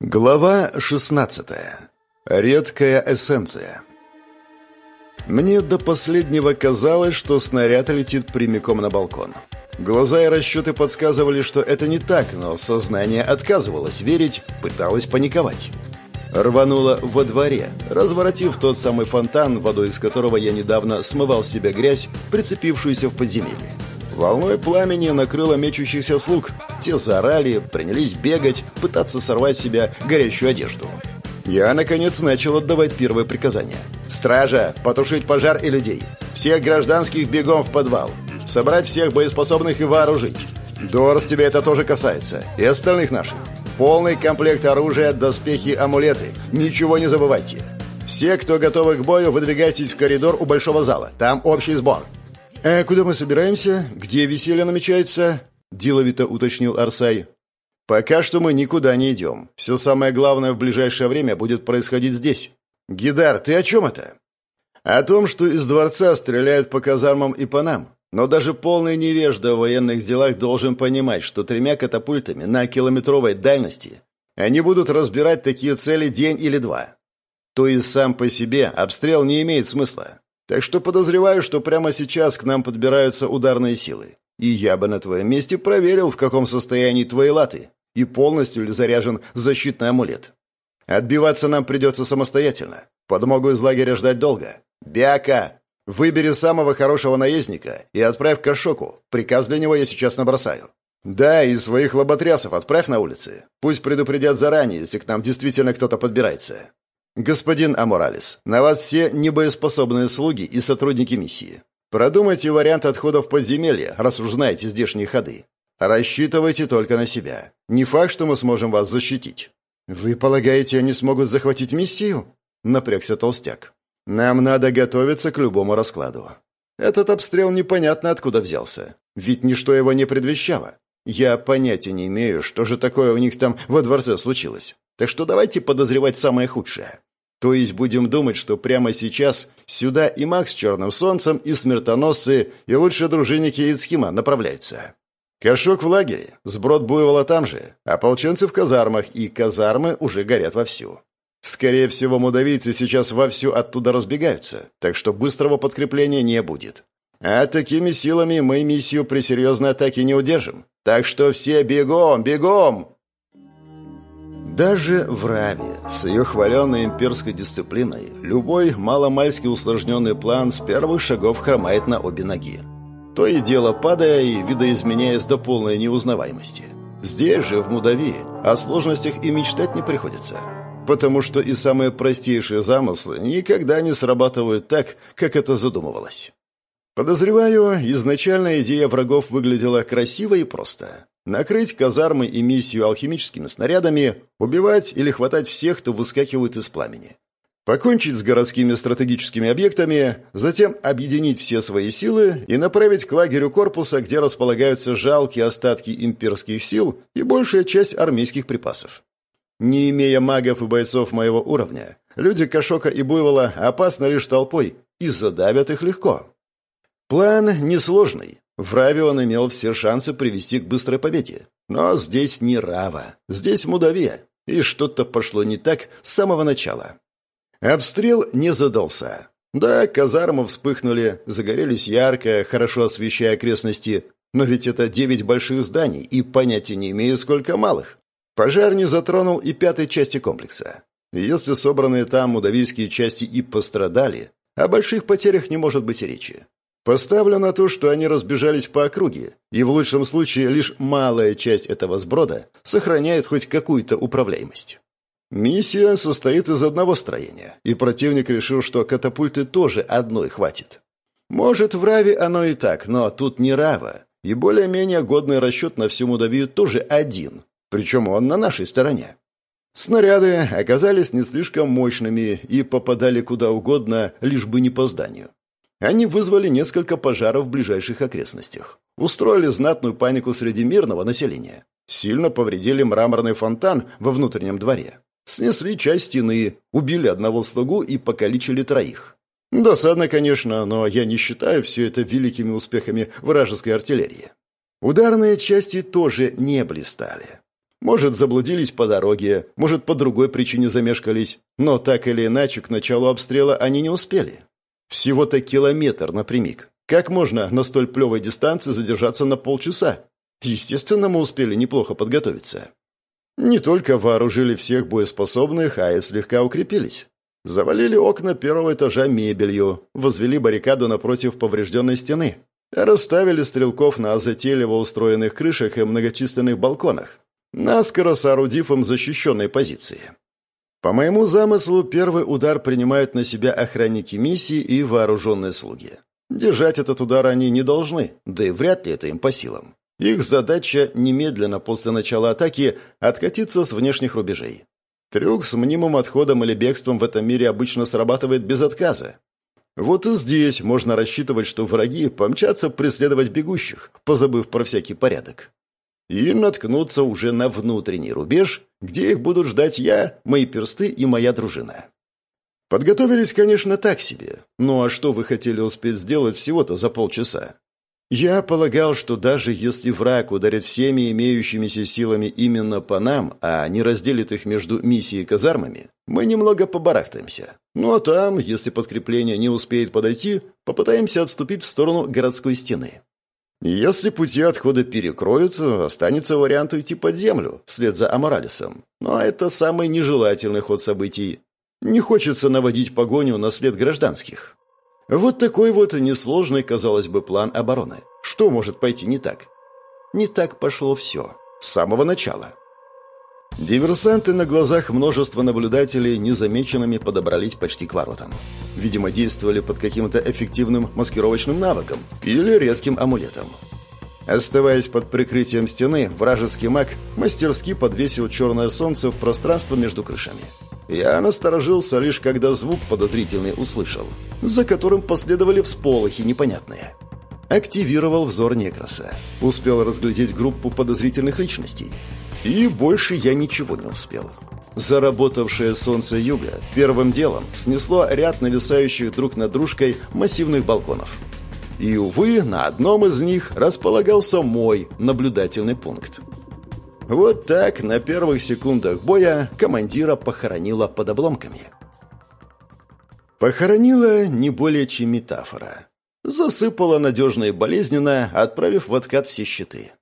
Глава 16. Редкая эссенция. Мне до последнего казалось, что снаряд летит прямиком на балкон. Глаза и расчеты подсказывали, что это не так, но сознание отказывалось верить, пыталось паниковать. Рвануло во дворе, разворотив тот самый фонтан, водой из которого я недавно смывал с себя грязь, прицепившуюся в подземелье. Волной пламени накрыло мечущихся слуг. Те заорали, принялись бегать, пытаться сорвать с себя горящую одежду. Я, наконец, начал отдавать первое приказание. «Стража! Потушить пожар и людей! Всех гражданских бегом в подвал! Собрать всех боеспособных и вооружить! Дорс, тебя это тоже касается. И остальных наших. Полный комплект оружия, доспехи, амулеты. Ничего не забывайте. Все, кто готовы к бою, выдвигайтесь в коридор у большого зала. Там общий сбор. «А куда мы собираемся? Где веселье намечается?» – деловито уточнил Арсай. «Пока что мы никуда не идем. Все самое главное в ближайшее время будет происходить здесь. Гидар, ты о чем это?» «О том, что из дворца стреляют по казармам и по нам. Но даже полный невежда в военных делах должен понимать, что тремя катапультами на километровой дальности они будут разбирать такие цели день или два. То есть сам по себе обстрел не имеет смысла. Так что подозреваю, что прямо сейчас к нам подбираются ударные силы. И я бы на твоем месте проверил, в каком состоянии твои латы и полностью ли заряжен защитный амулет. Отбиваться нам придется самостоятельно. Подмогу из лагеря ждать долго. Бяка! Выбери самого хорошего наездника и отправь к Ашоку. Приказ для него я сейчас набросаю. Да, и своих лоботрясов отправь на улицы. Пусть предупредят заранее, если к нам действительно кто-то подбирается. «Господин Аморалес, на вас все небоеспособные слуги и сотрудники миссии. Продумайте вариант отхода в подземелье, раз уж знаете здешние ходы. Рассчитывайте только на себя. Не факт, что мы сможем вас защитить». «Вы полагаете, они смогут захватить миссию?» — напрягся толстяк. «Нам надо готовиться к любому раскладу. Этот обстрел непонятно откуда взялся. Ведь ничто его не предвещало. Я понятия не имею, что же такое у них там во дворце случилось. Так что давайте подозревать самое худшее. То есть будем думать, что прямо сейчас сюда и Макс с Черным Солнцем, и смертоносцы, и лучшие дружинники из Схима направляются. Кошок в лагере, сброд буйвола там же, а ополченцы в казармах, и казармы уже горят вовсю. Скорее всего, мудавийцы сейчас вовсю оттуда разбегаются, так что быстрого подкрепления не будет. А такими силами мы миссию при серьезной атаке не удержим. Так что все бегом, бегом! Даже в Раве, с ее хваленной имперской дисциплиной, любой маломальски усложненный план с первых шагов хромает на обе ноги. То и дело падая и видоизменяясь до полной неузнаваемости. Здесь же, в Мудавии, о сложностях и мечтать не приходится. Потому что и самые простейшие замыслы никогда не срабатывают так, как это задумывалось. Подозреваю, изначально идея врагов выглядела красиво и просто. Накрыть казармы и миссию алхимическими снарядами, убивать или хватать всех, кто выскакивает из пламени. Покончить с городскими стратегическими объектами, затем объединить все свои силы и направить к лагерю корпуса, где располагаются жалкие остатки имперских сил и большая часть армейских припасов. Не имея магов и бойцов моего уровня, люди Кашока и Буйвола опасны лишь толпой и задавят их легко. План несложный. В Раве он имел все шансы привести к быстрой победе. Но здесь не Рава, здесь Мудавия, и что-то пошло не так с самого начала. Обстрел не задался. Да, казармы вспыхнули, загорелись ярко, хорошо освещая окрестности, но ведь это девять больших зданий, и понятия не имею, сколько малых. Пожар не затронул и пятой части комплекса. Если собранные там мудавийские части и пострадали, о больших потерях не может быть и речи. Поставлю на то, что они разбежались по округе, и в лучшем случае лишь малая часть этого сброда сохраняет хоть какую-то управляемость. Миссия состоит из одного строения, и противник решил, что катапульты тоже одной хватит. Может, в Раве оно и так, но тут не Рава, и более-менее годный расчет на всю Мудавию тоже один, причем он на нашей стороне. Снаряды оказались не слишком мощными и попадали куда угодно, лишь бы не по зданию. Они вызвали несколько пожаров в ближайших окрестностях. Устроили знатную панику среди мирного населения. Сильно повредили мраморный фонтан во внутреннем дворе. Снесли часть стены, убили одного слугу и покалечили троих. Досадно, конечно, но я не считаю все это великими успехами вражеской артиллерии. Ударные части тоже не блистали. Может, заблудились по дороге, может, по другой причине замешкались, но так или иначе к началу обстрела они не успели. Всего-то километр напрямик. Как можно на столь плевой дистанции задержаться на полчаса? Естественно, мы успели неплохо подготовиться. Не только вооружили всех боеспособных, а и слегка укрепились. Завалили окна первого этажа мебелью, возвели баррикаду напротив поврежденной стены, расставили стрелков на затейливо устроенных крышах и многочисленных балконах, наскоро соорудив им защищенные позиции. По моему замыслу, первый удар принимают на себя охранники миссии и вооруженные слуги. Держать этот удар они не должны, да и вряд ли это им по силам. Их задача немедленно после начала атаки откатиться с внешних рубежей. Трюк с мнимым отходом или бегством в этом мире обычно срабатывает без отказа. Вот и здесь можно рассчитывать, что враги помчатся преследовать бегущих, позабыв про всякий порядок и наткнуться уже на внутренний рубеж, где их будут ждать я, мои персты и моя дружина. Подготовились, конечно, так себе. Ну а что вы хотели успеть сделать всего-то за полчаса? Я полагал, что даже если враг ударит всеми имеющимися силами именно по нам, а не разделит их между миссией и казармами, мы немного побарахтаемся. Ну а там, если подкрепление не успеет подойти, попытаемся отступить в сторону городской стены. Если пути отхода перекроют, останется вариант уйти под землю, вслед за Аморалисом. Но это самый нежелательный ход событий. Не хочется наводить погоню на след гражданских. Вот такой вот несложный, казалось бы, план обороны. Что может пойти не так? Не так пошло все. С самого начала. Диверсанты на глазах множества наблюдателей незамеченными подобрались почти к воротам. Видимо, действовали под каким-то эффективным маскировочным навыком или редким амулетом. Оставаясь под прикрытием стены, вражеский маг мастерски подвесил черное солнце в пространство между крышами. Я насторожился лишь когда звук подозрительный услышал, за которым последовали всполохи непонятные. Активировал взор Некроса. Успел разглядеть группу подозрительных личностей. И больше я ничего не успел. Заработавшее солнце юга первым делом снесло ряд нависающих друг над дружкой массивных балконов. И, увы, на одном из них располагался мой наблюдательный пункт. Вот так на первых секундах боя командира похоронила под обломками. Похоронила не более чем метафора. Засыпала надежно и болезненно, отправив в откат все щиты.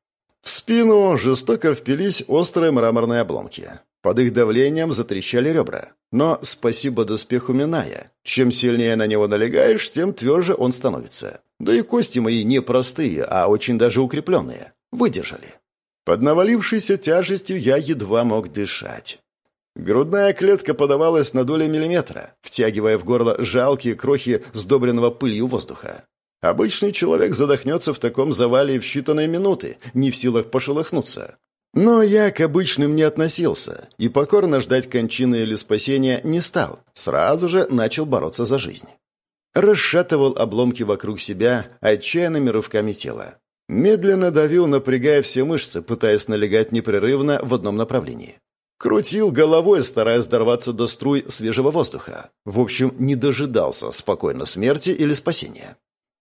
В спину жестоко впились острые мраморные обломки. Под их давлением затрещали ребра. Но спасибо доспеху Миная. Чем сильнее на него налегаешь, тем тверже он становится. Да и кости мои не простые, а очень даже укрепленные. Выдержали. Под навалившейся тяжестью я едва мог дышать. Грудная клетка подавалась на доли миллиметра, втягивая в горло жалкие крохи сдобренного пылью воздуха. Обычный человек задохнется в таком завале в считанные минуты, не в силах пошелохнуться. Но я к обычным не относился и покорно ждать кончины или спасения не стал. Сразу же начал бороться за жизнь. Расшатывал обломки вокруг себя отчаянными рывками тела. Медленно давил, напрягая все мышцы, пытаясь налегать непрерывно в одном направлении. Крутил головой, стараясь дорваться до струй свежего воздуха. В общем, не дожидался спокойно смерти или спасения.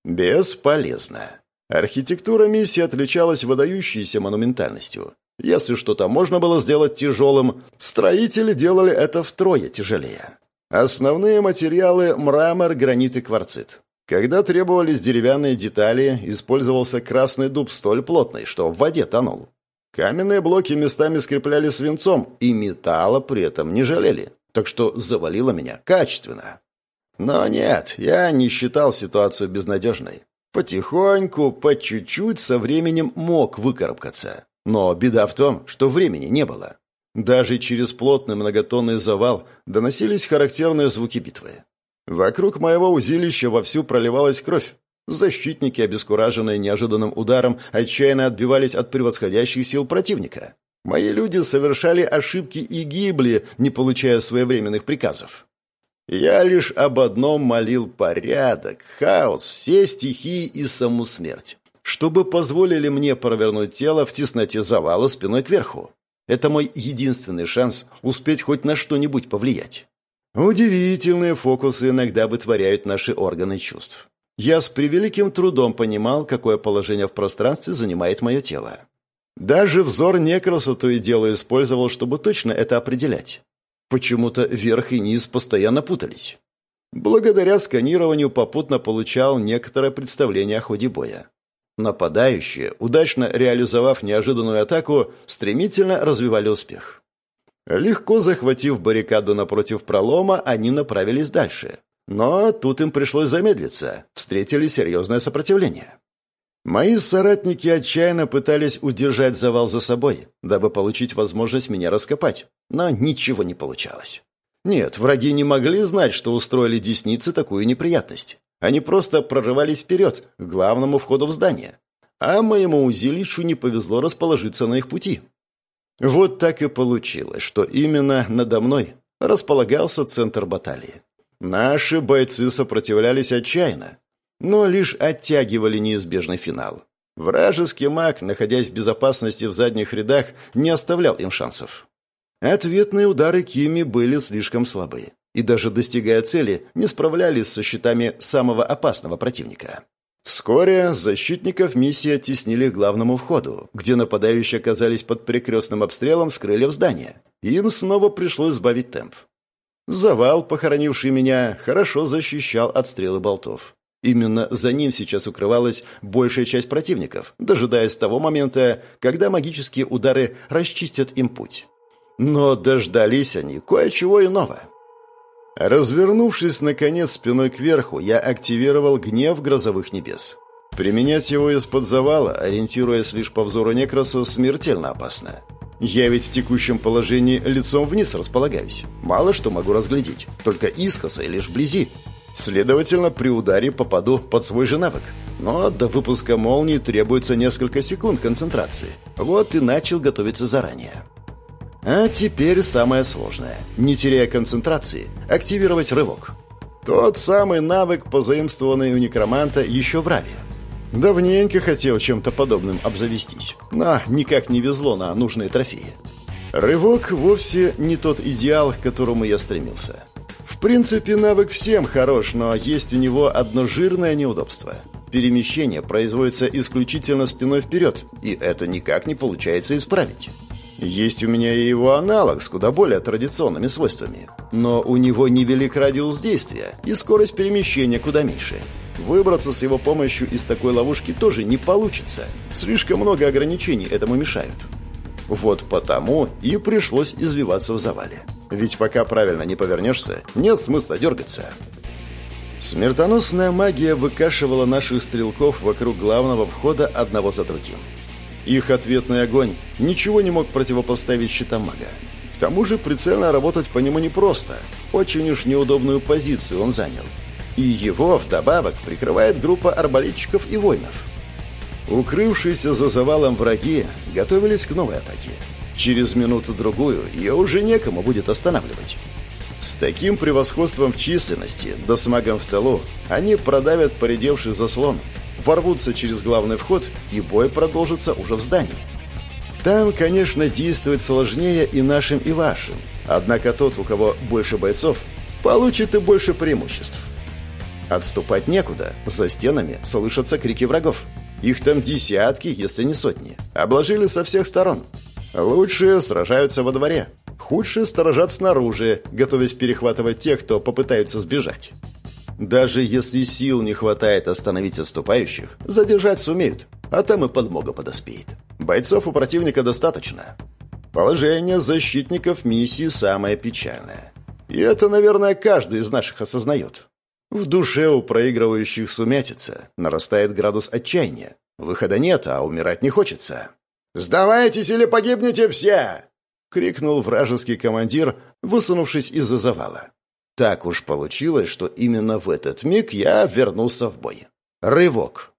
Бесполезно. Архитектура миссии отличалась выдающейся монументальностью. Если что-то можно было сделать тяжелым, строители делали это втрое тяжелее. Основные материалы – мрамор, гранит и кварцит. Когда требовались деревянные детали, использовался красный дуб столь плотный, что в воде тонул. Каменные блоки местами скрепляли свинцом, и металла при этом не жалели. Так что завалило меня качественно. Но нет, я не считал ситуацию безнадежной. Потихоньку, по чуть-чуть со временем мог выкарабкаться. Но беда в том, что времени не было. Даже через плотный многотонный завал доносились характерные звуки битвы. Вокруг моего узилища вовсю проливалась кровь. Защитники, обескураженные неожиданным ударом, отчаянно отбивались от превосходящих сил противника. Мои люди совершали ошибки и гибли, не получая своевременных приказов. Я лишь об одном молил порядок, хаос, все стихии и саму смерть, чтобы позволили мне провернуть тело в тесноте завала спиной кверху. Это мой единственный шанс успеть хоть на что-нибудь повлиять. Удивительные фокусы иногда вытворяют наши органы чувств. Я с превеликим трудом понимал, какое положение в пространстве занимает мое тело. Даже взор Некроса то и дело использовал, чтобы точно это определять. Почему-то верх и низ постоянно путались. Благодаря сканированию попутно получал некоторое представление о ходе боя. Нападающие, удачно реализовав неожиданную атаку, стремительно развивали успех. Легко захватив баррикаду напротив пролома, они направились дальше. Но тут им пришлось замедлиться, встретили серьезное сопротивление. Мои соратники отчаянно пытались удержать завал за собой, дабы получить возможность меня раскопать, но ничего не получалось. Нет, враги не могли знать, что устроили десницы такую неприятность. Они просто прорывались вперед, к главному входу в здание. А моему узилищу не повезло расположиться на их пути. Вот так и получилось, что именно надо мной располагался центр баталии. Наши бойцы сопротивлялись отчаянно, но лишь оттягивали неизбежный финал. Вражеский маг, находясь в безопасности в задних рядах, не оставлял им шансов. Ответные удары Кими были слишком слабы, и даже достигая цели, не справлялись со щитами самого опасного противника. Вскоре защитников миссии оттеснили к главному входу, где нападающие оказались под перекрестным обстрелом с крыльев здания. Им снова пришлось сбавить темп. Завал, похоронивший меня, хорошо защищал от стрелы болтов. Именно за ним сейчас укрывалась большая часть противников, дожидаясь того момента, когда магические удары расчистят им путь. Но дождались они кое-чего иного. Развернувшись, наконец, спиной кверху, я активировал гнев грозовых небес. Применять его из-под завала, ориентируясь лишь по взору Некроса, смертельно опасно. Я ведь в текущем положении лицом вниз располагаюсь. Мало что могу разглядеть, только искоса и лишь вблизи. Следовательно, при ударе попаду под свой же навык. Но до выпуска молнии требуется несколько секунд концентрации. Вот и начал готовиться заранее. А теперь самое сложное. Не теряя концентрации, активировать рывок. Тот самый навык, позаимствованный у некроманта еще в Раве. Давненько хотел чем-то подобным обзавестись, но никак не везло на нужные трофеи. Рывок вовсе не тот идеал, к которому я стремился. В принципе, навык всем хорош, но есть у него одно жирное неудобство. Перемещение производится исключительно спиной вперед, и это никак не получается исправить. Есть у меня и его аналог с куда более традиционными свойствами. Но у него невелик радиус действия, и скорость перемещения куда меньше. Выбраться с его помощью из такой ловушки тоже не получится. Слишком много ограничений этому мешают. Вот потому и пришлось извиваться в завале. Ведь пока правильно не повернешься, нет смысла дергаться. Смертоносная магия выкашивала наших стрелков вокруг главного входа одного за другим. Их ответный огонь ничего не мог противопоставить щитам мага. К тому же прицельно работать по нему непросто. Очень уж неудобную позицию он занял. И его, вдобавок, прикрывает группа арбалетчиков и воинов. Укрывшиеся за завалом враги готовились к новой атаке. Через минуту-другую ее уже некому будет останавливать. С таким превосходством в численности, да с магом в тылу, они продавят поредевший заслон, ворвутся через главный вход, и бой продолжится уже в здании. Там, конечно, действовать сложнее и нашим, и вашим. Однако тот, у кого больше бойцов, получит и больше преимуществ. Отступать некуда, за стенами слышатся крики врагов. Их там десятки, если не сотни. Обложили со всех сторон. Лучшие сражаются во дворе. Худшие сторожат снаружи, готовясь перехватывать тех, кто попытаются сбежать. Даже если сил не хватает остановить отступающих, задержать сумеют, а там и подмога подоспеет. Бойцов у противника достаточно. Положение защитников миссии самое печальное. И это, наверное, каждый из наших осознает. В душе у проигрывающих сумятица, нарастает градус отчаяния. Выхода нет, а умирать не хочется. «Сдавайтесь или погибнете все!» — крикнул вражеский командир, высунувшись из-за завала. Так уж получилось, что именно в этот миг я вернулся в бой. Рывок.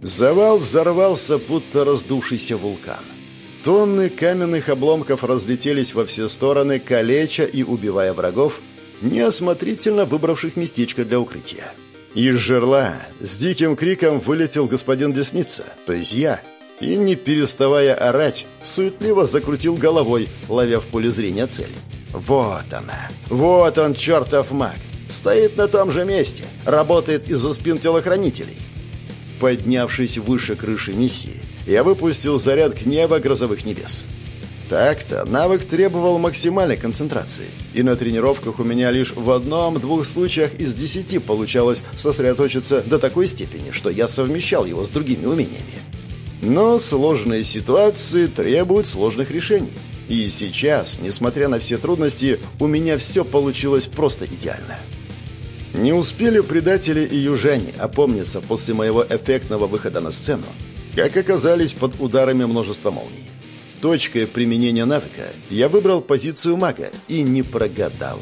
Завал взорвался, будто раздувшийся вулкан. Тонны каменных обломков разлетелись во все стороны, калеча и убивая врагов, неосмотрительно выбравших местечко для укрытия. Из жерла с диким криком вылетел господин Десница, то есть я, и, не переставая орать, суетливо закрутил головой, ловя в поле зрения цель. Вот она, вот он, чертов маг, стоит на том же месте, работает из-за спин телохранителей. Поднявшись выше крыши миссии, я выпустил заряд гнева грозовых небес. Так-то навык требовал максимальной концентрации, и на тренировках у меня лишь в одном-двух случаях из десяти получалось сосредоточиться до такой степени, что я совмещал его с другими умениями. Но сложные ситуации требуют сложных решений. И сейчас, несмотря на все трудности, у меня все получилось просто идеально. Не успели предатели и южане опомниться после моего эффектного выхода на сцену, как оказались под ударами множества молний. Точкой применения навыка я выбрал позицию мага и не прогадал.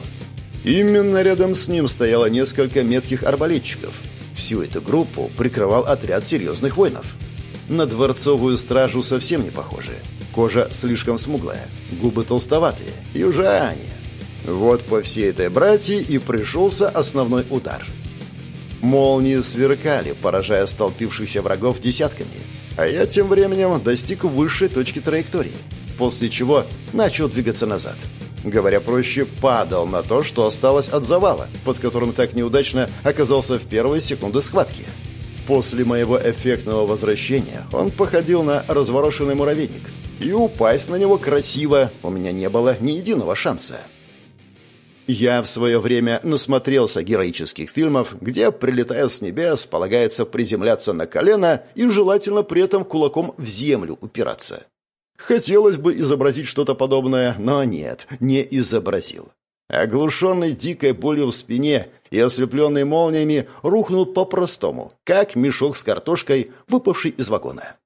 Именно рядом с ним стояло несколько метких арбалетчиков. Всю эту группу прикрывал отряд серьезных воинов. На дворцовую стражу совсем не похожи. Кожа слишком смуглая, губы толстоватые, южане. Вот по всей этой братье и пришелся основной удар. Молнии сверкали, поражая столпившихся врагов десятками – а я тем временем достиг высшей точки траектории, после чего начал двигаться назад. Говоря проще, падал на то, что осталось от завала, под которым так неудачно оказался в первые секунды схватки. После моего эффектного возвращения он походил на разворошенный муравейник, и упасть на него красиво у меня не было ни единого шанса. Я в свое время насмотрелся героических фильмов, где, прилетая с небес, полагается приземляться на колено и желательно при этом кулаком в землю упираться. Хотелось бы изобразить что-то подобное, но нет, не изобразил. Оглушенный дикой болью в спине и ослепленный молниями рухнул по-простому, как мешок с картошкой, выпавший из вагона.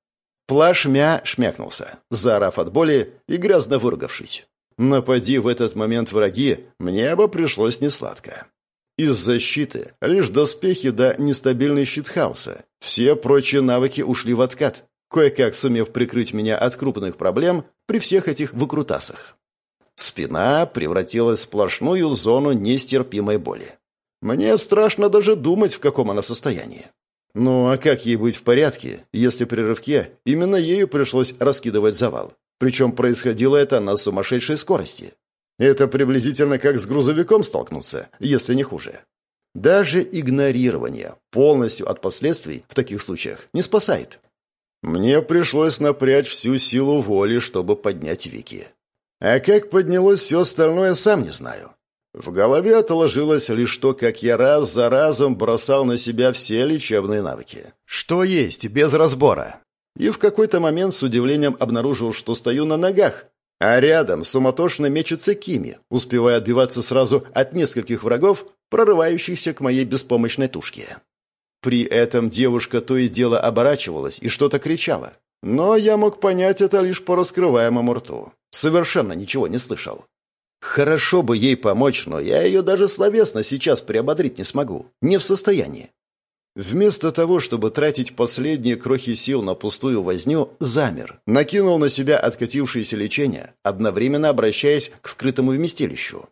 Плашмя шмякнулся, заорав от боли и грязно выругавшись. Напади в этот момент враги, мне бы пришлось несладко. Из защиты лишь доспехи да нестабильный щит хаоса. Все прочие навыки ушли в откат, кое-как сумев прикрыть меня от крупных проблем при всех этих выкрутасах. Спина превратилась в сплошную зону нестерпимой боли. Мне страшно даже думать, в каком она состоянии. Ну а как ей быть в порядке, если при рывке именно ею пришлось раскидывать завал? Причем происходило это на сумасшедшей скорости. Это приблизительно как с грузовиком столкнуться, если не хуже. Даже игнорирование полностью от последствий в таких случаях не спасает. Мне пришлось напрячь всю силу воли, чтобы поднять Вики. А как поднялось все остальное, сам не знаю. В голове отложилось лишь то, как я раз за разом бросал на себя все лечебные навыки. Что есть, без разбора и в какой-то момент с удивлением обнаружил, что стою на ногах, а рядом суматошно мечется Кими, успевая отбиваться сразу от нескольких врагов, прорывающихся к моей беспомощной тушке. При этом девушка то и дело оборачивалась и что-то кричала. Но я мог понять это лишь по раскрываемому рту. Совершенно ничего не слышал. Хорошо бы ей помочь, но я ее даже словесно сейчас приободрить не смогу. Не в состоянии. Вместо того, чтобы тратить последние крохи сил на пустую возню, замер, накинул на себя откатившееся лечение, одновременно обращаясь к скрытому вместилищу.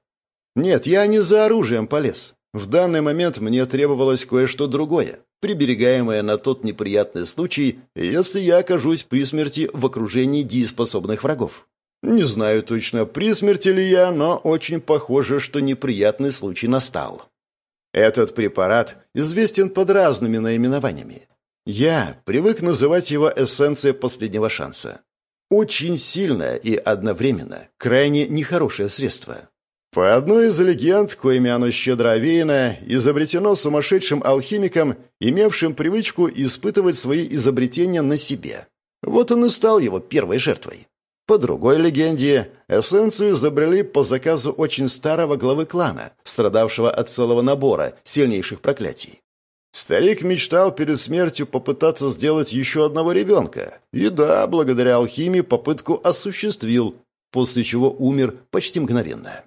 Нет, я не за оружием полез. В данный момент мне требовалось кое-что другое, приберегаемое на тот неприятный случай, если я окажусь при смерти в окружении дееспособных врагов. Не знаю точно, при смерти ли я, но очень похоже, что неприятный случай настал. Этот препарат известен под разными наименованиями. Я привык называть его эссенцией последнего шанса. Очень сильное и одновременно крайне нехорошее средство. По одной из легенд, коими оно щедро овеяно, изобретено сумасшедшим алхимиком, имевшим привычку испытывать свои изобретения на себе. Вот он и стал его первой жертвой. По другой легенде, эссенцию изобрели по заказу очень старого главы клана, страдавшего от целого набора сильнейших проклятий. Старик мечтал перед смертью попытаться сделать еще одного ребенка. И да, благодаря алхимии попытку осуществил, после чего умер почти мгновенно.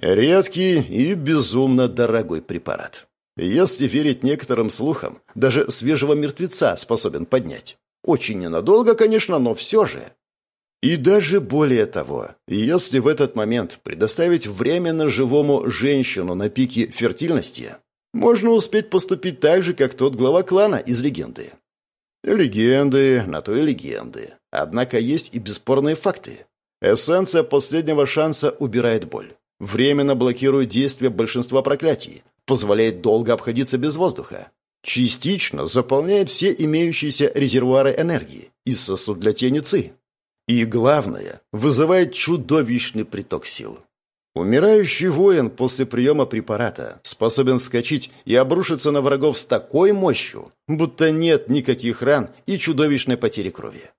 Редкий и безумно дорогой препарат. Если верить некоторым слухам, даже свежего мертвеца способен поднять. Очень ненадолго, конечно, но все же. И даже более того, если в этот момент предоставить временно живому женщину на пике фертильности, можно успеть поступить так же, как тот глава клана из легенды. Легенды, на то и легенды. Однако есть и бесспорные факты. Эссенция последнего шанса убирает боль. Временно блокирует действие большинства проклятий. Позволяет долго обходиться без воздуха. Частично заполняет все имеющиеся резервуары энергии и сосуд для тени ЦИ. И главное, вызывает чудовищный приток сил. Умирающий воин после приема препарата способен вскочить и обрушиться на врагов с такой мощью, будто нет никаких ран и чудовищной потери крови.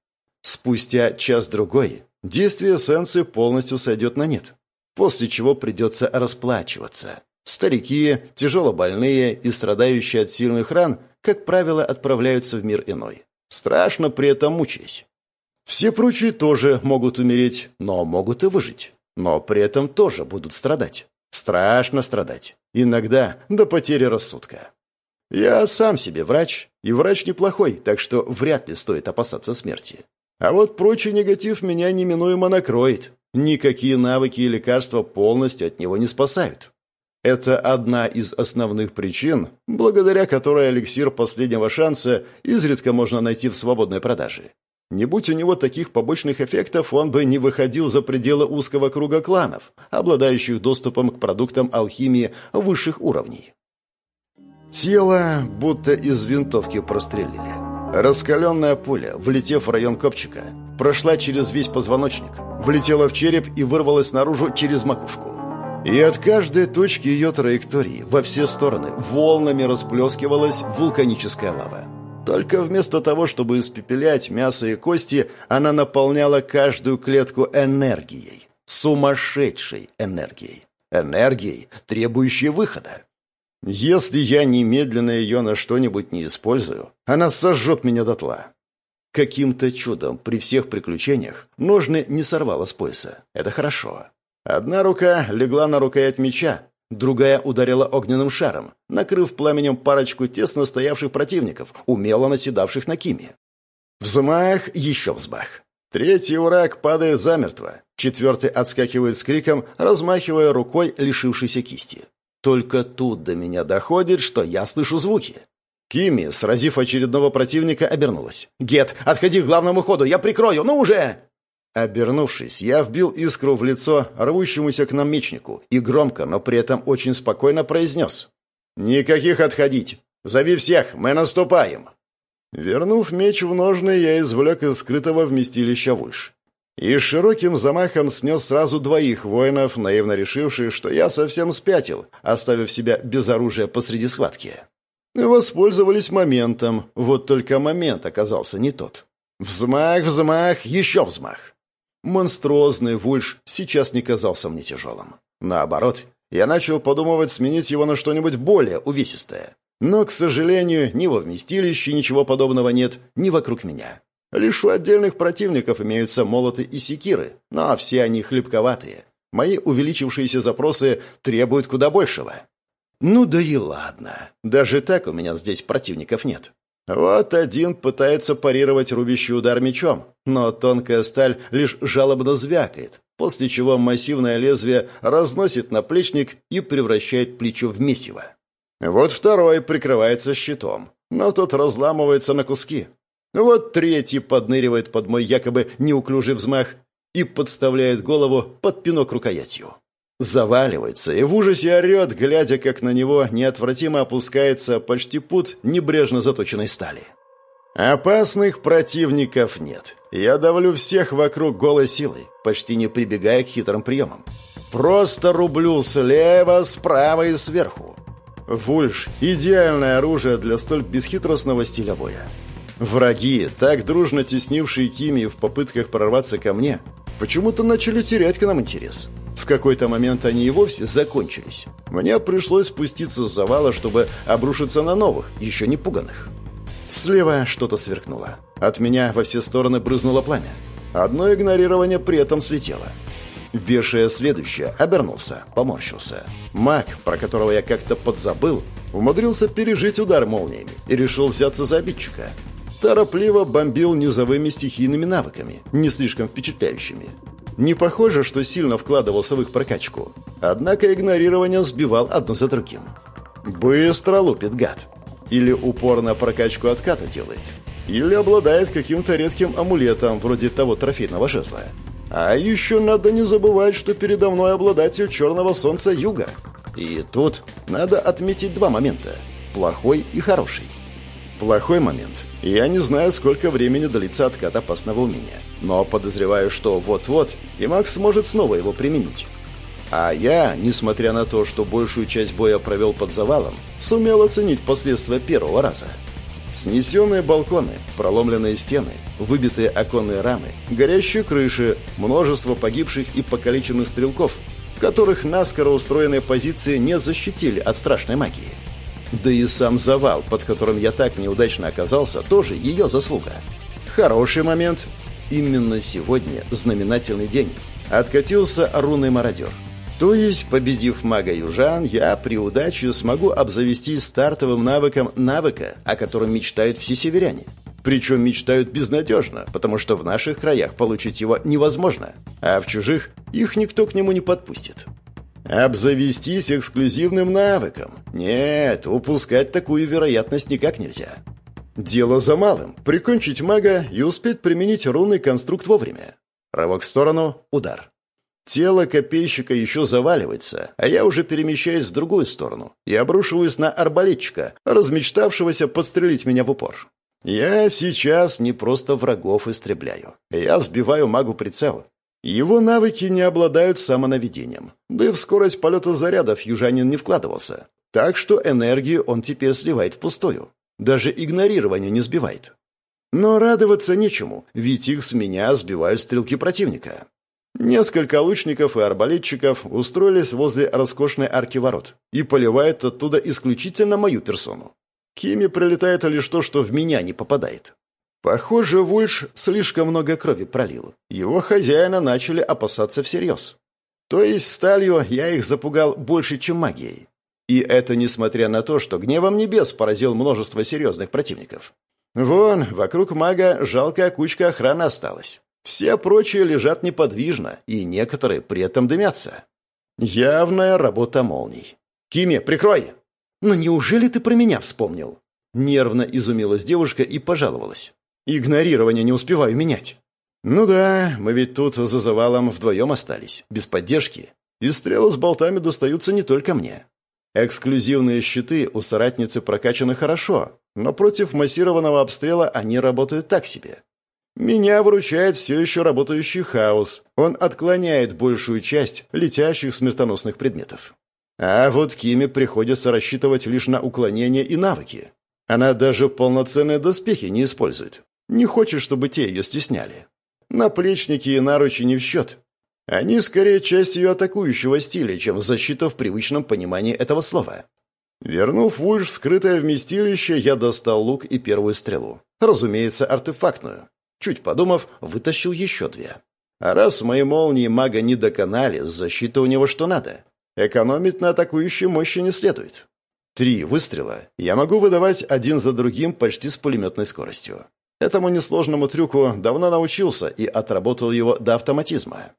Спустя час-другой действие эссенции полностью сойдет на нет, после чего придется расплачиваться. Старики, тяжелобольные и страдающие от сильных ран, как правило, отправляются в мир иной. Страшно при этом мучаясь. Все прочие тоже могут умереть, но могут и выжить но при этом тоже будут страдать. Страшно страдать. Иногда до потери рассудка. Я сам себе врач, и врач неплохой, так что вряд ли стоит опасаться смерти. А вот прочий негатив меня неминуемо накроет. Никакие навыки и лекарства полностью от него не спасают. Это одна из основных причин, благодаря которой эликсир последнего шанса изредка можно найти в свободной продаже. Не будь у него таких побочных эффектов, он бы не выходил за пределы узкого круга кланов, обладающих доступом к продуктам алхимии высших уровней. Тело будто из винтовки прострелили. Раскаленная пуля, влетев в район копчика, прошла через весь позвоночник, влетела в череп и вырвалась наружу через макушку. И от каждой точки ее траектории во все стороны волнами расплескивалась вулканическая лава. Только вместо того, чтобы испепелять мясо и кости, она наполняла каждую клетку энергией. Сумасшедшей энергией. Энергией, требующей выхода. Если я немедленно ее на что-нибудь не использую, она сожжет меня дотла. Каким-то чудом при всех приключениях ножны не сорвало с пояса. Это хорошо. Одна рука легла на рукоять меча, Другая ударила огненным шаром, накрыв пламенем парочку тесно стоявших противников, умело наседавших на Кими. Взмах, еще взмах. Третий враг падает замертво. Четвертый отскакивает с криком, размахивая рукой лишившейся кисти. Только тут до меня доходит, что я слышу звуки. Кими, сразив очередного противника, обернулась. «Гет, отходи к главному ходу, я прикрою, ну уже!» Обернувшись, я вбил искру в лицо рвущемуся к нам мечнику и громко, но при этом очень спокойно произнес. «Никаких отходить! Зови всех, мы наступаем!» Вернув меч в ножны, я извлек из скрытого вместилища вульш. И широким замахом снес сразу двоих воинов, наивно решивших, что я совсем спятил, оставив себя без оружия посреди схватки. Воспользовались моментом, вот только момент оказался не тот. Взмах, взмах, еще взмах. Монструозный вульш сейчас не казался мне тяжелым. Наоборот, я начал подумывать сменить его на что-нибудь более увесистое. Но, к сожалению, ни во вместилище ничего подобного нет, ни вокруг меня. Лишь у отдельных противников имеются молоты и секиры, но все они хлебковатые. Мои увеличившиеся запросы требуют куда большего. Ну да и ладно. Даже так у меня здесь противников нет. Вот один пытается парировать рубящий удар мечом, но тонкая сталь лишь жалобно звякает, после чего массивное лезвие разносит наплечник и превращает плечо в месиво. Вот второй прикрывается щитом, но тот разламывается на куски. Вот третий подныривает под мой якобы неуклюжий взмах и подставляет голову под пинок рукоятью. Заваливается и в ужасе орет, глядя, как на него неотвратимо опускается почти пут небрежно заточенной стали. Опасных противников нет. Я давлю всех вокруг голой силой, почти не прибегая к хитрым приемам. Просто рублю слева, справа и сверху. Вульш – идеальное оружие для столь бесхитростного стиля боя. Враги, так дружно теснившие Кими в попытках прорваться ко мне, почему-то начали терять к нам интерес. В какой-то момент они и вовсе закончились. Мне пришлось спуститься с завала, чтобы обрушиться на новых, еще не пуганных. Слева что-то сверкнуло. От меня во все стороны брызнуло пламя. Одно игнорирование при этом слетело. Вешая следующее, обернулся, поморщился. Маг, про которого я как-то подзабыл, умудрился пережить удар молниями и решил взяться за обидчика. Торопливо бомбил низовыми стихийными навыками, не слишком впечатляющими. Не похоже, что сильно вкладывался в их прокачку. Однако игнорирование сбивал одно за другим. Быстро лупит гад. Или упорно прокачку отката делает. Или обладает каким-то редким амулетом, вроде того трофейного жезла. А еще надо не забывать, что передо мной обладатель черного солнца юга. И тут надо отметить два момента. Плохой и хороший. Плохой момент. Я не знаю, сколько времени длится откат опасного умения, но подозреваю, что вот-вот и Макс сможет снова его применить. А я, несмотря на то, что большую часть боя провел под завалом, сумел оценить последствия первого раза. Снесенные балконы, проломленные стены, выбитые оконные рамы, горящие крыши, множество погибших и покалеченных стрелков, которых наскоро устроенные позиции не защитили от страшной магии. Да и сам завал, под которым я так неудачно оказался, тоже ее заслуга. Хороший момент. Именно сегодня, знаменательный день, откатился рунный мародер. То есть, победив мага южан, я при удаче смогу обзавестись стартовым навыком навыка, о котором мечтают все северяне. Причем мечтают безнадежно, потому что в наших краях получить его невозможно, а в чужих их никто к нему не подпустит. Обзавестись эксклюзивным навыком? Нет, упускать такую вероятность никак нельзя. Дело за малым – прикончить мага и успеть применить рунный конструкт вовремя. Рывок в сторону – удар. Тело копейщика еще заваливается, а я уже перемещаюсь в другую сторону и обрушиваюсь на арбалетчика, размечтавшегося подстрелить меня в упор. Я сейчас не просто врагов истребляю. Я сбиваю магу прицел, его навыки не обладают самонаведением, да и в скорость полета зарядов южанин не вкладывался. Так что энергию он теперь сливает впустую. Даже игнорирование не сбивает. Но радоваться нечему, ведь их с меня сбивают стрелки противника. Несколько лучников и арбалетчиков устроились возле роскошной арки ворот и поливают оттуда исключительно мою персону. Кими прилетает лишь то, что в меня не попадает. Похоже, Вульш слишком много крови пролил. Его хозяина начали опасаться всерьез. То есть сталью я их запугал больше, чем магией. И это несмотря на то, что гневом небес поразил множество серьезных противников. Вон, вокруг мага жалкая кучка охраны осталась. Все прочие лежат неподвижно, и некоторые при этом дымятся. Явная работа молний. «Кими, прикрой!» «Но неужели ты про меня вспомнил?» Нервно изумилась девушка и пожаловалась. Игнорирование не успеваю менять. Ну да, мы ведь тут за завалом вдвоем остались, без поддержки. И стрелы с болтами достаются не только мне. Эксклюзивные щиты у соратницы прокачаны хорошо, но против массированного обстрела они работают так себе. Меня выручает все еще работающий хаос. Он отклоняет большую часть летящих смертоносных предметов. А вот Киме приходится рассчитывать лишь на уклонение и навыки. Она даже полноценные доспехи не использует. Не хочет, чтобы те ее стесняли. Наплечники и наручи не в счет. Они скорее часть ее атакующего стиля, чем защита в привычном понимании этого слова. Вернув Вульф скрытое вместилище, я достал лук и первую стрелу. Разумеется, артефактную. Чуть подумав, вытащил еще две. А раз мои молнии мага не доконали, защита у него что надо. Экономить на атакующей мощи не следует. Три выстрела я могу выдавать один за другим почти с пулеметной скоростью. Этому несложному трюку давно научился и отработал его до автоматизма.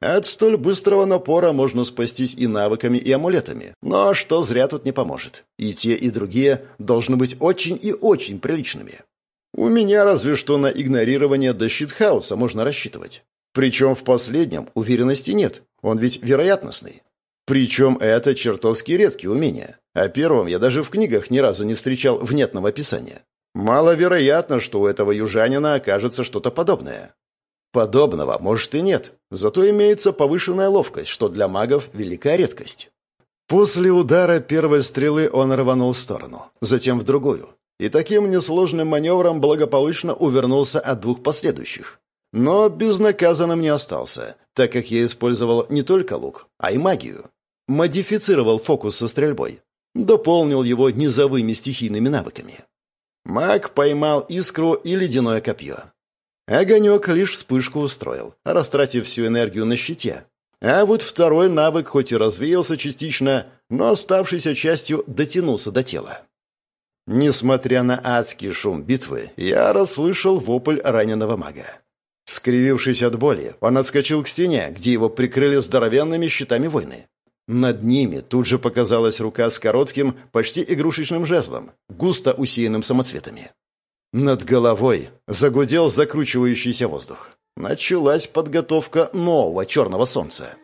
От столь быстрого напора можно спастись и навыками, и амулетами, но что зря тут не поможет. И те, и другие должны быть очень и очень приличными. У меня разве что на игнорирование до щитхауса можно рассчитывать. Причем в последнем уверенности нет, он ведь вероятностный. Причем это чертовски редкие умения. О первом я даже в книгах ни разу не встречал внятного описания. Маловероятно, что у этого южанина окажется что-то подобное. Подобного, может, и нет, зато имеется повышенная ловкость, что для магов великая редкость. После удара первой стрелы он рванул в сторону, затем в другую, и таким несложным маневром благополучно увернулся от двух последующих. Но безнаказанным не остался, так как я использовал не только лук, а и магию. Модифицировал фокус со стрельбой, дополнил его низовыми стихийными навыками. Маг поймал искру и ледяное копье. Огонек лишь вспышку устроил, растратив всю энергию на щите. А вот второй навык хоть и развеялся частично, но оставшейся частью дотянулся до тела. Несмотря на адский шум битвы, я расслышал вопль раненого мага. Скривившись от боли, он отскочил к стене, где его прикрыли здоровенными щитами войны. Над ними тут же показалась рука с коротким, почти игрушечным жезлом, густо усеянным самоцветами. Над головой загудел закручивающийся воздух. Началась подготовка нового черного солнца.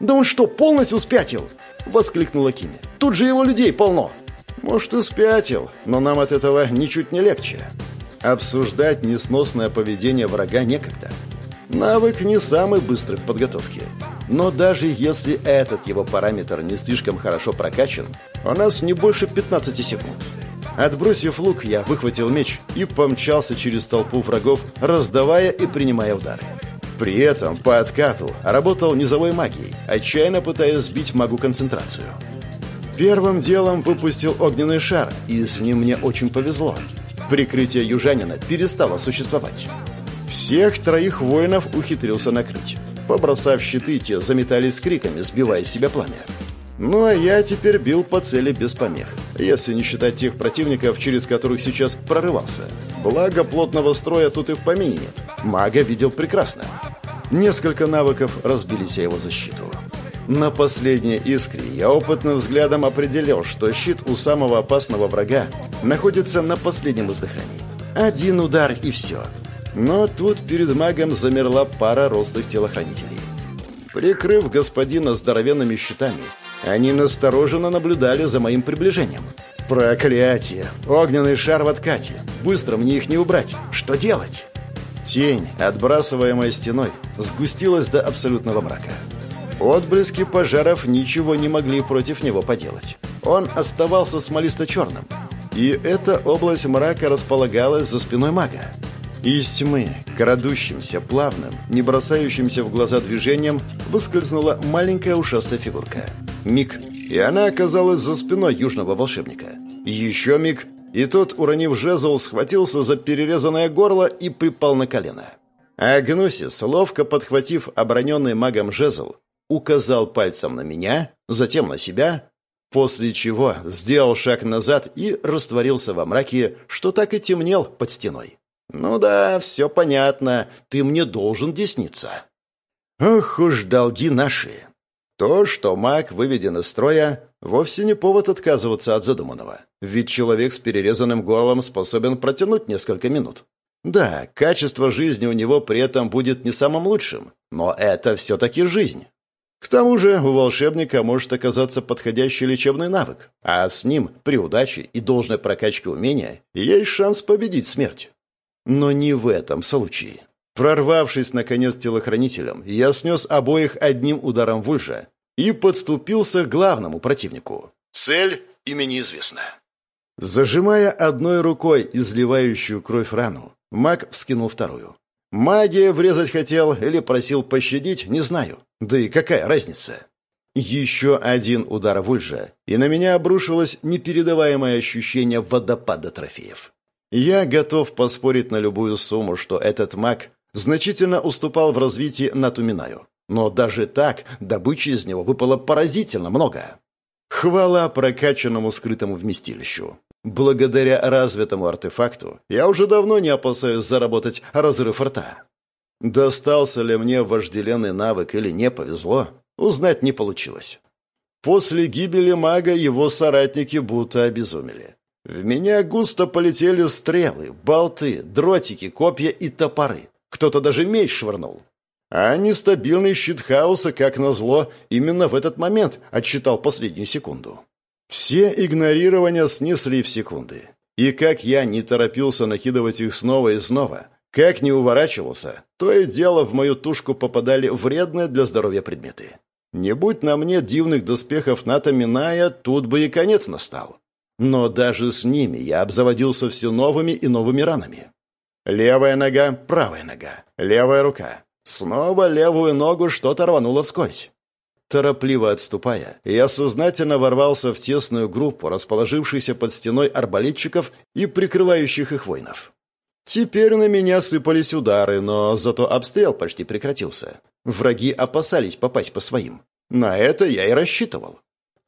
«Да он что, полностью спятил?» — воскликнула Кими. «Тут же его людей полно!» Может, и спятил, но нам от этого ничуть не легче. Обсуждать несносное поведение врага некогда. Навык не самый быстрый в подготовке. Но даже если этот его параметр не слишком хорошо прокачан, у нас не больше 15 секунд. Отбросив лук, я выхватил меч и помчался через толпу врагов, раздавая и принимая удары. При этом по откату работал низовой магией, отчаянно пытаясь сбить магу концентрацию. Первым делом выпустил огненный шар, и с ним мне очень повезло. Прикрытие южанина перестало существовать. Всех троих воинов ухитрился накрыть. Побросав щиты, те заметались с криками, сбивая с себя пламя. Ну а я теперь бил по цели без помех, если не считать тех противников, через которых сейчас прорывался. Благо, плотного строя тут и в помине нет. Мага видел прекрасно. Несколько навыков разбились о его защиту. На последней искре я опытным взглядом определил, что щит у самого опасного врага находится на последнем издыхании. Один удар и все. Но тут перед магом замерла пара рослых телохранителей. Прикрыв господина здоровенными щитами, они настороженно наблюдали за моим приближением. «Проклятие! Огненный шар в откате! Быстро мне их не убрать! Что делать?» Тень, отбрасываемая стеной, сгустилась до абсолютного мрака. Отблески пожаров ничего не могли против него поделать. Он оставался смолисто-черным. И эта область мрака располагалась за спиной мага. Из тьмы, крадущимся, плавным, не бросающимся в глаза движением, выскользнула маленькая ушастая фигурка. Миг, и она оказалась за спиной южного волшебника. Еще миг, и тот, уронив жезл, схватился за перерезанное горло и припал на колено. А Гносис, ловко подхватив оброненный магом жезл, указал пальцем на меня, затем на себя, после чего сделал шаг назад и растворился во мраке, что так и темнел под стеной. «Ну да, все понятно, ты мне должен десниться». «Ох уж долги наши!» То, что маг выведен из строя, вовсе не повод отказываться от задуманного. Ведь человек с перерезанным горлом способен протянуть несколько минут. Да, качество жизни у него при этом будет не самым лучшим, но это все-таки жизнь. К тому же у волшебника может оказаться подходящий лечебный навык, а с ним, при удаче и должной прокачке умения, есть шанс победить смерть. Но не в этом случае. Прорвавшись, наконец, телохранителем, я снес обоих одним ударом вульжа и подступился к главному противнику. Цель имя неизвестна. Зажимая одной рукой изливающую кровь рану, маг вскинул вторую. Магия врезать хотел или просил пощадить, не знаю. Да и какая разница? Еще один удар вульжа, и на меня обрушилось непередаваемое ощущение водопада трофеев. Я готов поспорить на любую сумму, что этот маг значительно уступал в развитии Натуминаю. Но даже так добычи из него выпало поразительно много. Хвала прокачанному скрытому вместилищу. Благодаря развитому артефакту я уже давно не опасаюсь заработать разрыв рта. Достался ли мне вожделенный навык или не повезло, узнать не получилось. После гибели мага его соратники будто обезумели. В меня густо полетели стрелы, болты, дротики, копья и топоры. Кто-то даже меч швырнул. А нестабильный щит хаоса, как назло, именно в этот момент отсчитал последнюю секунду. Все игнорирования снесли в секунды. И как я не торопился накидывать их снова и снова, как не уворачивался, то и дело в мою тушку попадали вредные для здоровья предметы. Не будь на мне дивных доспехов НАТО Миная, тут бы и конец настал. Но даже с ними я обзаводился все новыми и новыми ранами. Левая нога, правая нога, левая рука. Снова левую ногу что-то рвануло вскользь. Торопливо отступая, я сознательно ворвался в тесную группу, расположившуюся под стеной арбалетчиков и прикрывающих их воинов. Теперь на меня сыпались удары, но зато обстрел почти прекратился. Враги опасались попасть по своим. На это я и рассчитывал.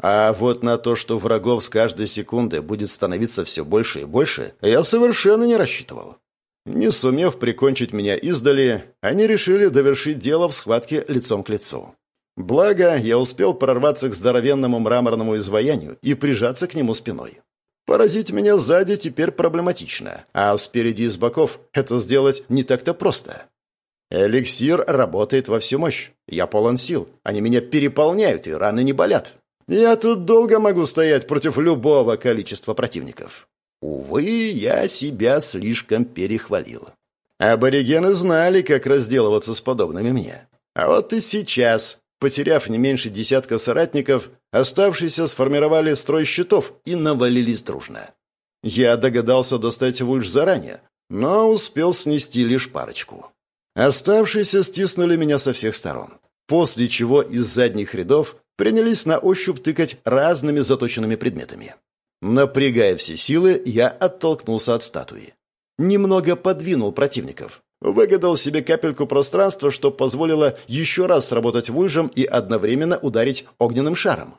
А вот на то, что врагов с каждой секунды будет становиться все больше и больше, я совершенно не рассчитывал. Не сумев прикончить меня издали, они решили довершить дело в схватке лицом к лицу. Благо, я успел прорваться к здоровенному мраморному изваянию и прижаться к нему спиной. Поразить меня сзади теперь проблематично, а спереди и с боков это сделать не так-то просто. Эликсир работает во всю мощь. Я полон сил. Они меня переполняют, и раны не болят. Я тут долго могу стоять против любого количества противников. Увы, я себя слишком перехвалил. Аборигены знали, как разделываться с подобными мне. А вот и сейчас, потеряв не меньше десятка соратников, оставшиеся сформировали строй щитов и навалились дружно. Я догадался достать вульш заранее, но успел снести лишь парочку. Оставшиеся стиснули меня со всех сторон, после чего из задних рядов принялись на ощупь тыкать разными заточенными предметами. Напрягая все силы, я оттолкнулся от статуи. Немного подвинул противников. Выгадал себе капельку пространства, что позволило еще раз сработать вульжем и одновременно ударить огненным шаром.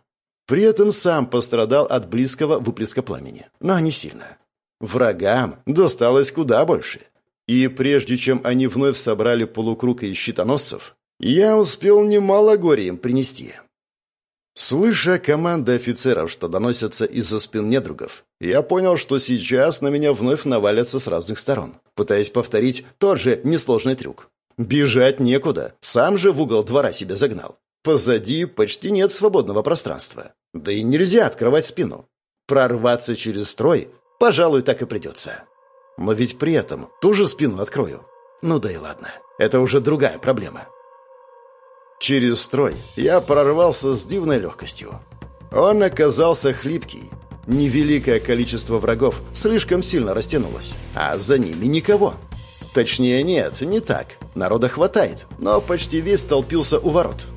При этом сам пострадал от близкого выплеска пламени, но не сильно. Врагам досталось куда больше. И прежде чем они вновь собрали полукруг из щитоносцев, я успел немало горя им принести. Слыша команды офицеров, что доносятся из-за спин недругов, я понял, что сейчас на меня вновь навалятся с разных сторон, пытаясь повторить тот же несложный трюк. Бежать некуда, сам же в угол двора себя загнал. Позади почти нет свободного пространства. Да и нельзя открывать спину. Прорваться через строй, пожалуй, так и придется. Но ведь при этом ту же спину открою. Ну да и ладно, это уже другая проблема. Через строй я прорвался с дивной легкостью. Он оказался хлипкий. Невеликое количество врагов слишком сильно растянулось, а за ними никого. Точнее, нет, не так. Народа хватает, но почти весь толпился у ворот.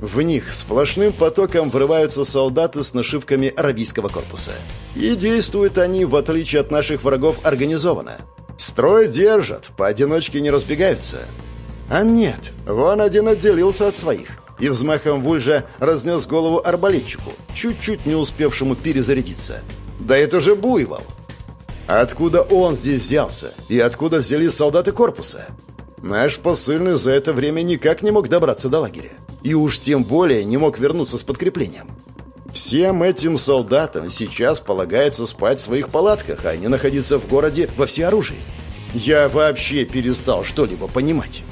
В них сплошным потоком врываются солдаты с нашивками аравийского корпуса. И действуют они, в отличие от наших врагов, организованно. Строй держат, поодиночке не разбегаются. А нет, вон один отделился от своих и взмахом вульжа разнес голову арбалетчику, чуть-чуть не успевшему перезарядиться. Да это же буйвол! Откуда он здесь взялся? И откуда взялись солдаты корпуса? Наш посыльный за это время никак не мог добраться до лагеря. И уж тем более не мог вернуться с подкреплением. Всем этим солдатам сейчас полагается спать в своих палатках, а не находиться в городе во всеоружии. Я вообще перестал что-либо понимать.